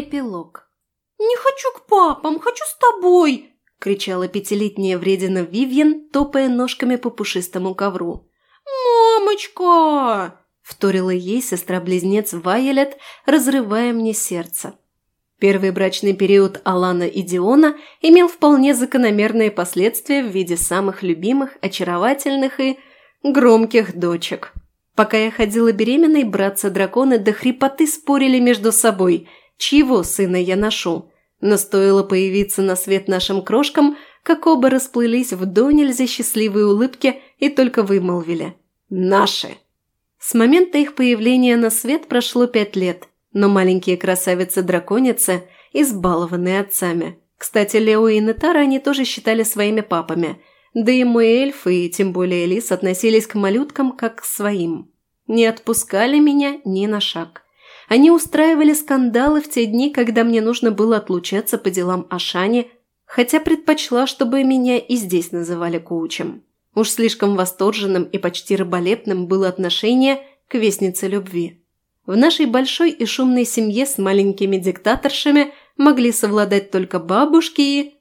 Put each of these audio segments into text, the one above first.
Эпилог. «Не хочу к папам, хочу с тобой!» – кричала пятилетняя вредина Вивьен, топая ножками по пушистому ковру. «Мамочка!» – вторила ей сестра-близнец Вайолет, разрывая мне сердце. Первый брачный период Алана и Диона имел вполне закономерные последствия в виде самых любимых, очаровательных и громких дочек. Пока я ходила беременной, братцы-драконы до хрипоты спорили между собой, чьего сына я ношу. Но стоило появиться на свет нашим крошкам, как оба расплылись в до нельзя счастливой улыбке и только вымолвили «Наши!». С момента их появления на свет прошло пять лет, но маленькие красавицы-драконицы, избалованные отцами. Кстати, Лео и Нетара они тоже считали своими папами – да и мои эльфы, и тем более Лис, относились к малюткам как к своим. Не отпускали меня ни на шаг. Они устраивали скандалы в те дни, когда мне нужно было отлучаться по делам Ашани, хотя предпочла, чтобы меня и здесь называли коучем. Уж слишком восторженным и почти рыболепным было отношение к вестнице любви. В нашей большой и шумной семье с маленькими диктаторшами могли совладать только бабушки и...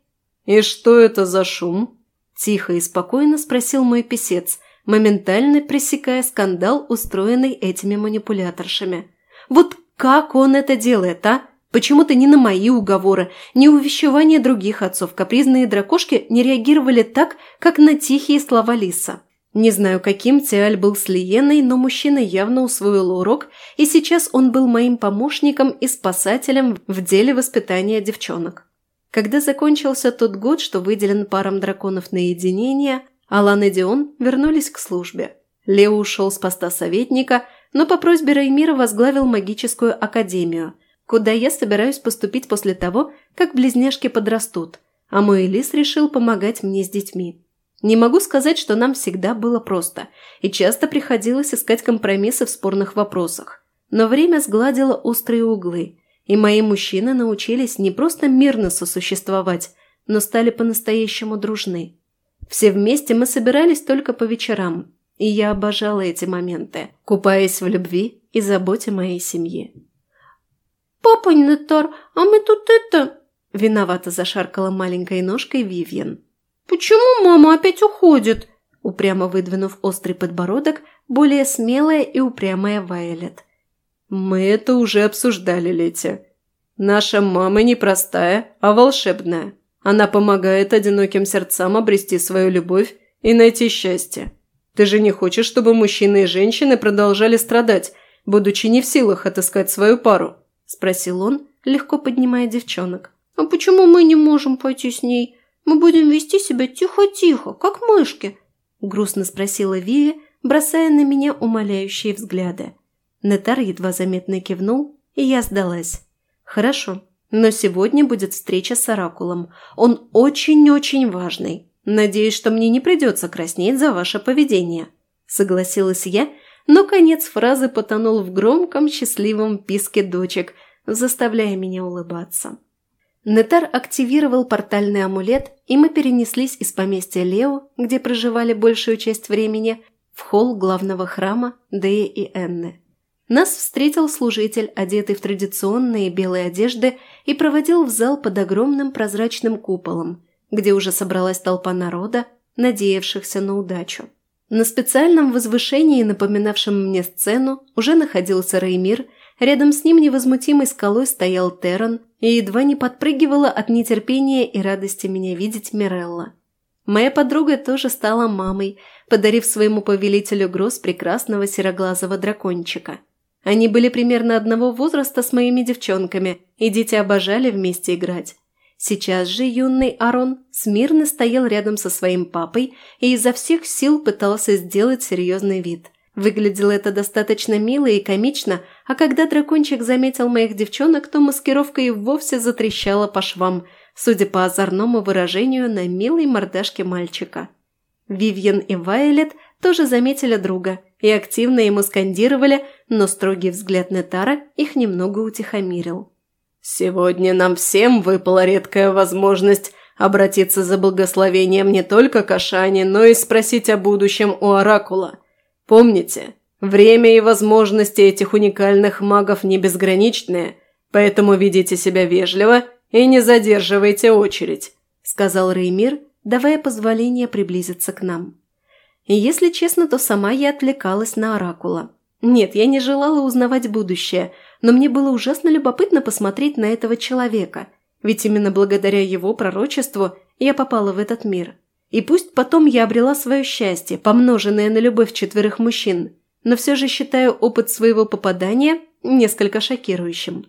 «И что это за шум?» Тихо и спокойно спросил мой писец, моментально пресекая скандал, устроенный этими манипуляторшами. «Вот как он это делает, а? Почему-то ни на мои уговоры, ни увещевания других отцов капризные дракошки не реагировали так, как на тихие слова Лиса. Не знаю, каким Тиаль был с Лиеной, но мужчина явно усвоил урок, и сейчас он был моим помощником и спасателем в деле воспитания девчонок. Когда закончился тот год, что выделен парам драконов на единение, Алан и Дион вернулись к службе. Лео ушел с поста советника, но по просьбе Реймира возглавил магическую академию, куда я собираюсь поступить после того, как близняшки подрастут, а мой Элис решил помогать мне с детьми. Не могу сказать, что нам всегда было просто, и часто приходилось искать компромиссы в спорных вопросах. Но время сгладило острые углы, и мои мужчины научились не просто мирно сосуществовать, но стали по-настоящему дружны. Все вместе мы собирались только по вечерам, и я обожала эти моменты, купаясь в любви и заботе моей семьи. «Папа Нетар, а мы тут это...» – виновато зашаркала маленькой ножкой Вивьен. «Почему мама опять уходит?» – упрямо выдвинув острый подбородок, более смелая и упрямая Вайолет – «Мы это уже обсуждали, Лети. Наша мама не простая, а волшебная. Она помогает одиноким сердцам обрести свою любовь и найти счастье. Ты же не хочешь, чтобы мужчины и женщины продолжали страдать, будучи не в силах отыскать свою пару?» – спросил он, легко поднимая девчонок. «А почему мы не можем пойти с ней? Мы будем вести себя тихо-тихо, как мышки», – грустно спросила Виви, бросая на меня умоляющие взгляды. Нетар едва заметно кивнул, и я сдалась. «Хорошо, но сегодня будет встреча с Оракулом. Он очень-очень важный. Надеюсь, что мне не придется краснеть за ваше поведение», – согласилась я, но конец фразы потонул в громком счастливом писке дочек, заставляя меня улыбаться. Нетар активировал портальный амулет, и мы перенеслись из поместья Лео, где проживали большую часть времени, в холл главного храма Деи и Энны. Нас встретил служитель, одетый в традиционные белые одежды, и проводил в зал под огромным прозрачным куполом, где уже собралась толпа народа, надеявшихся на удачу. На специальном возвышении, напоминавшем мне сцену, уже находился Реймир, рядом с ним невозмутимой скалой стоял Терран и едва не подпрыгивала от нетерпения и радости меня видеть Мирелла. Моя подруга тоже стала мамой, подарив своему повелителю гроз прекрасного сероглазого дракончика – они были примерно одного возраста с моими девчонками, и дети обожали вместе играть. Сейчас же юный Арон смирно стоял рядом со своим папой и изо всех сил пытался сделать серьезный вид. Выглядело это достаточно мило и комично, а когда дракончик заметил моих девчонок, то маскировка и вовсе затрещала по швам, судя по озорному выражению на милой мордашке мальчика. Вивьен и Вайолет тоже заметили друга и активно ему скандировали, но строгий взгляд Нетара их немного утихомирил. «Сегодня нам всем выпала редкая возможность обратиться за благословением не только к Ашане, но и спросить о будущем у Оракула. Помните, время и возможности этих уникальных магов не безграничные, Поэтому ведите себя вежливо и не задерживайте очередь», – сказал Реймир, давая позволение приблизиться к нам. Если честно, то сама я отвлекалась на Оракула. Нет, я не желала узнавать будущее, но мне было ужасно любопытно посмотреть на этого человека, ведь именно благодаря его пророчеству я попала в этот мир. И пусть потом я обрела свое счастье, помноженное на любовь четверых мужчин, но все же считаю опыт своего попадания несколько шокирующим.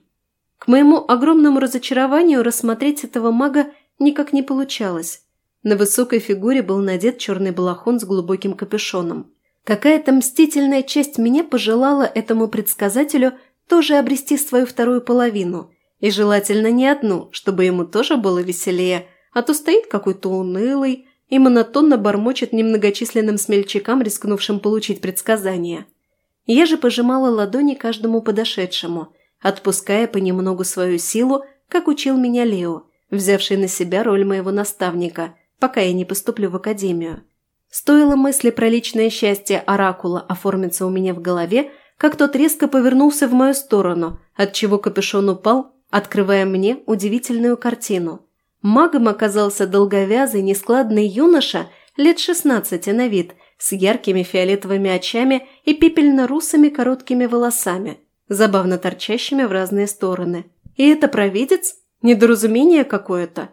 К моему огромному разочарованию рассмотреть этого мага никак не получалось. На высокой фигуре был надет черный балахон с глубоким капюшоном. Какая-то мстительная часть меня пожелала этому предсказателю тоже обрести свою вторую половину, и желательно не одну, чтобы ему тоже было веселее, а то стоит какой-то унылый, и монотонно бормочет немногочисленным смельчакам, рискнувшим получить предсказания. Я же пожимала ладони каждому подошедшему, отпуская понемногу свою силу, как учил меня Лео, взявший на себя роль моего наставника, пока я не поступлю в академию. Стоило мысли про личное счастье Оракула оформиться у меня в голове, как тот резко повернулся в мою сторону, отчего капюшон упал, открывая мне удивительную картину – Магом оказался долговязый, нескладный юноша лет шестнадцати на вид, с яркими фиолетовыми очами и пепельно-русыми короткими волосами, забавно торчащими в разные стороны. И это провидец? Недоразумение какое-то?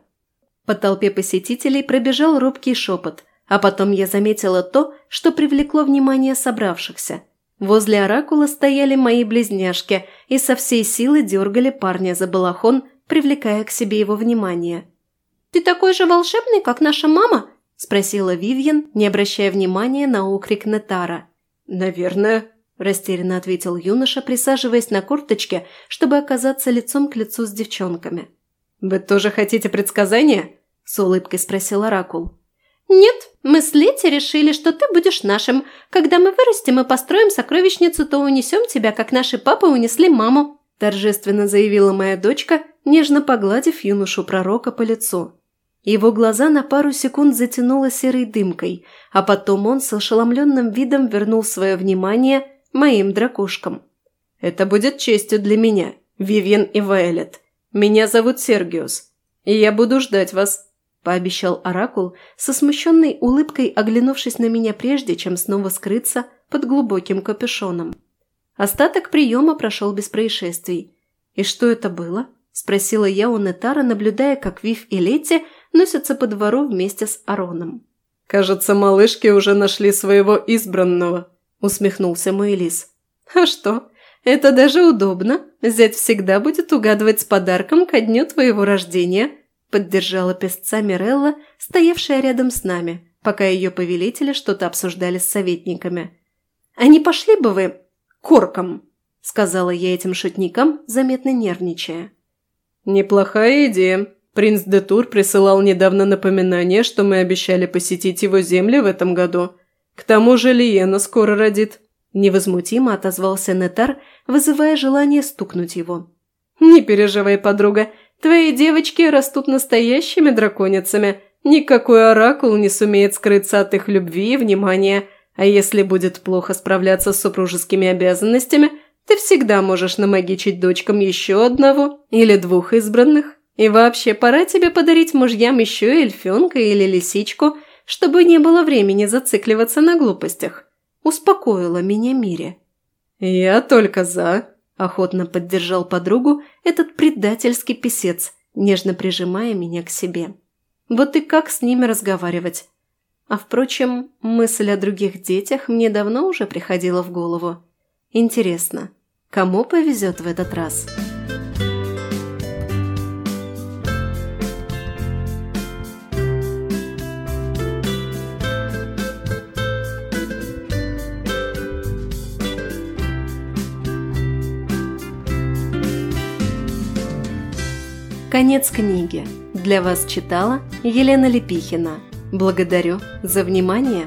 По толпе посетителей пробежал робкий шепот, а потом я заметила то, что привлекло внимание собравшихся. Возле оракула стояли мои близняшки и со всей силы дергали парня за балахон, привлекая к себе его внимание. «Ты такой же волшебный, как наша мама?» – спросила Вивьен, не обращая внимания на окрик Нетара. «Наверное», – растерянно ответил юноша, присаживаясь на корточке, чтобы оказаться лицом к лицу с девчонками. «Вы тоже хотите предсказания?» – с улыбкой спросил Оракул. «Нет, мы с Лети решили, что ты будешь нашим. Когда мы вырастем и построим сокровищницу, то унесем тебя, как наши папы унесли маму», – торжественно заявила моя дочка, нежно погладив юношу пророка по лицу. Его глаза на пару секунд затянуло серой дымкой, а потом он с ошеломленным видом вернул свое внимание моим дракушкам. «Это будет честью для меня, Вивьен и Вайлет. Меня зовут Сергиус, и я буду ждать вас», – пообещал Оракул, со смущенной улыбкой оглянувшись на меня прежде, чем снова скрыться под глубоким капюшоном. Остаток приема прошел без происшествий. И что это было? – спросила я у Нетара, наблюдая, как Вив и Летти носятся по двору вместе с Ароном. «Кажется, малышки уже нашли своего избранного», – усмехнулся Мэйлис. «А что? Это даже удобно. Зять всегда будет угадывать с подарком ко дню твоего рождения», – поддержала песца Мирелла, стоявшая рядом с нами, пока ее повелители что-то обсуждали с советниками. «А не пошли бы вы корком?» – сказала я этим шутникам, заметно нервничая. «Неплохая идея. Принц де Тур присылал недавно напоминание, что мы обещали посетить его земли в этом году. К тому же Лиена скоро родит». Невозмутимо отозвался Нетар, вызывая желание стукнуть его. «Не переживай, подруга. Твои девочки растут настоящими драконицами. Никакой оракул не сумеет скрыться от их любви и внимания. А если будет плохо справляться с супружескими обязанностями – ты всегда можешь намагичить дочкам еще одного или двух избранных. И вообще, пора тебе подарить мужьям еще эльфенка или лисичку, чтобы не было времени зацикливаться на глупостях. Успокоила меня Мире. «Я только за», – охотно поддержал подругу этот предательский писец, нежно прижимая меня к себе. Вот и как с ними разговаривать? А впрочем, мысль о других детях мне давно уже приходила в голову. Интересно, Кому повезет в этот раз? Конец книги. Для вас читала Елена Лепихина. Благодарю за внимание.